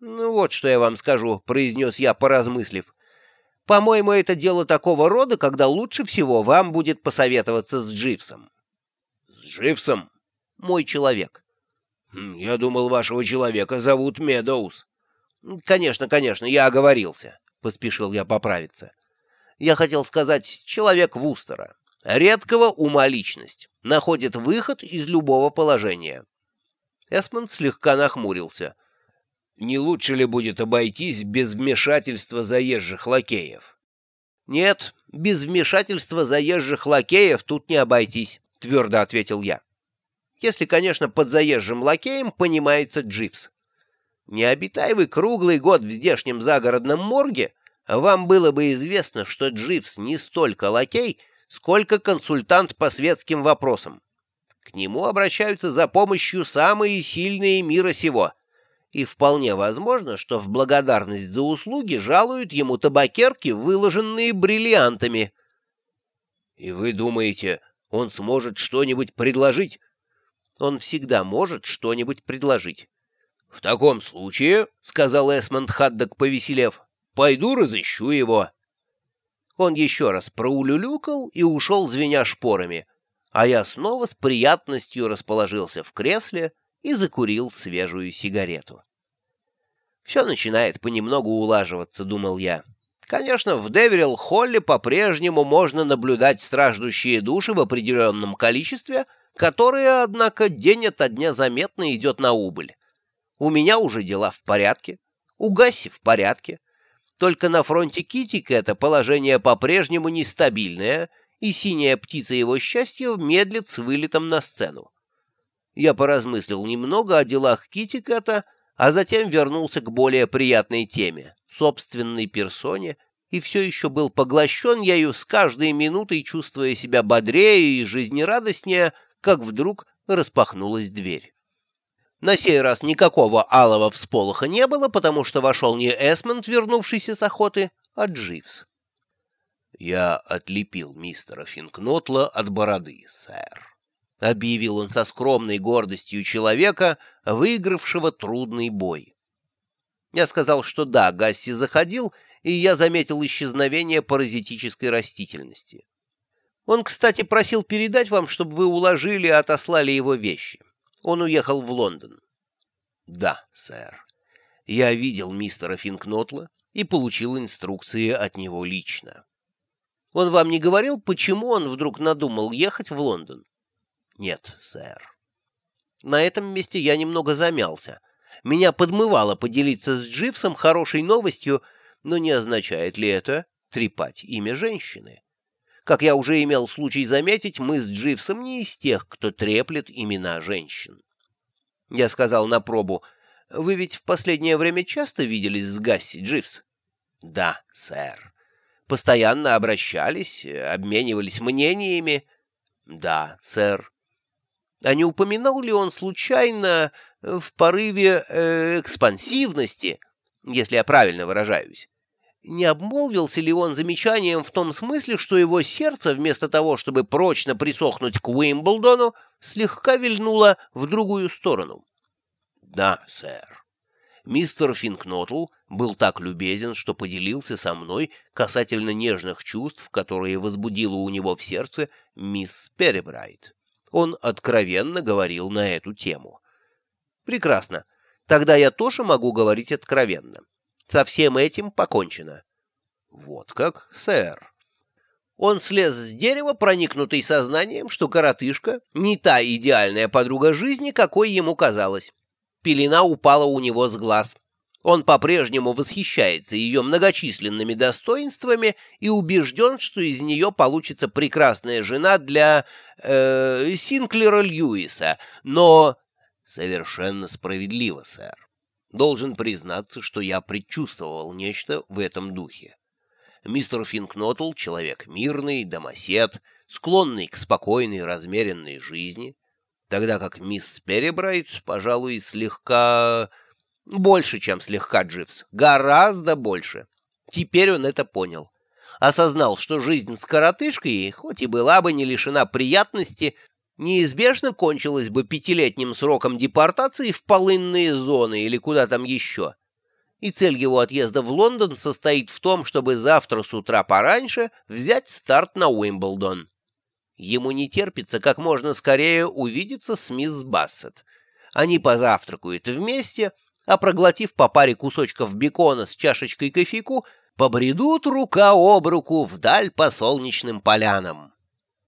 «Ну вот что я вам скажу», — произнес я, поразмыслив. «По-моему, это дело такого рода, когда лучше всего вам будет посоветоваться с Дживсом». «С Дживсом?» «Мой человек». Хм, «Я думал, вашего человека зовут Медоуз». «Конечно, конечно, я оговорился», — поспешил я поправиться. «Я хотел сказать, человек Вустера. Редкого ума личность. Находит выход из любого положения». Эсмонд слегка нахмурился. «Не лучше ли будет обойтись без вмешательства заезжих лакеев?» «Нет, без вмешательства заезжих лакеев тут не обойтись», — твердо ответил я. «Если, конечно, под заезжим лакеем понимается Дживс. Не обитай вы круглый год в здешнем загородном морге, вам было бы известно, что Дживс не столько лакей, сколько консультант по светским вопросам. К нему обращаются за помощью самые сильные мира сего, и вполне возможно, что в благодарность за услуги жалуют ему табакерки, выложенные бриллиантами. И вы думаете, он сможет что-нибудь предложить? Он всегда может что-нибудь предложить. «В таком случае, — сказал Эсмонд Хаддок, повеселев, — пойду разыщу его». Он еще раз проулюлюкал и ушел, звеня шпорами, а я снова с приятностью расположился в кресле и закурил свежую сигарету. «Все начинает понемногу улаживаться», — думал я. Конечно, в Деверилл-Холле по-прежнему можно наблюдать страждущие души в определенном количестве, которое, однако, день ото дня заметно идет на убыль. У меня уже дела в порядке, у Гасси в порядке. Только на фронте Китика это положение по-прежнему нестабильное, и синяя птица его счастья медлит с вылетом на сцену. Я поразмыслил немного о делах Китикета, а затем вернулся к более приятной теме — собственной персоне, и все еще был поглощен ею с каждой минутой, чувствуя себя бодрее и жизнерадостнее, как вдруг распахнулась дверь. На сей раз никакого алого всполоха не было, потому что вошел не Эсмонд, вернувшийся с охоты, а Дживс. «Я отлепил мистера Финкнотла от бороды, сэр», — объявил он со скромной гордостью человека, выигравшего трудный бой. Я сказал, что да, Гасси заходил, и я заметил исчезновение паразитической растительности. Он, кстати, просил передать вам, чтобы вы уложили и отослали его вещи. Он уехал в Лондон. — Да, сэр. Я видел мистера Финкнотла и получил инструкции от него лично. — Он вам не говорил, почему он вдруг надумал ехать в Лондон? — Нет, сэр. На этом месте я немного замялся. Меня подмывало поделиться с Дживсом хорошей новостью, но не означает ли это трепать имя женщины? Как я уже имел случай заметить, мы с Дживсом не из тех, кто треплет имена женщин. Я сказал на пробу, «Вы ведь в последнее время часто виделись с Гасси, Дживс?» «Да, сэр». «Постоянно обращались, обменивались мнениями?» «Да, сэр». А не упоминал ли он случайно в порыве э, экспансивности, если я правильно выражаюсь, не обмолвился ли он замечанием в том смысле, что его сердце, вместо того, чтобы прочно присохнуть к Уимблдону, слегка вильнуло в другую сторону? — Да, сэр. Мистер Финкнотл был так любезен, что поделился со мной касательно нежных чувств, которые возбудила у него в сердце мисс Перебрайт. Он откровенно говорил на эту тему. — Прекрасно. Тогда я тоже могу говорить откровенно. Со всем этим покончено. Вот как, сэр. Он слез с дерева, проникнутый сознанием, что коротышка не та идеальная подруга жизни, какой ему казалось. Пелена упала у него с глаз. Он по-прежнему восхищается ее многочисленными достоинствами и убежден, что из нее получится прекрасная жена для э, Синклера Льюиса, но... Совершенно справедливо, сэр. Должен признаться, что я предчувствовал нечто в этом духе. Мистер Финкнотл — человек мирный, домосед, склонный к спокойной, размеренной жизни, тогда как мисс Перебрайт, пожалуй, слегка... Больше, чем слегка, Дживс. Гораздо больше. Теперь он это понял. Осознал, что жизнь с коротышкой, хоть и была бы не лишена приятности, неизбежно кончилась бы пятилетним сроком депортации в полынные зоны или куда там еще. и цель его отъезда в Лондон состоит в том, чтобы завтра с утра пораньше взять старт на Уимблдон. Ему не терпится как можно скорее увидеться с мисс Бассет. Они позавтракают вместе, а проглотив по паре кусочков бекона с чашечкой кофейку, побредут рука об руку вдаль по солнечным полянам.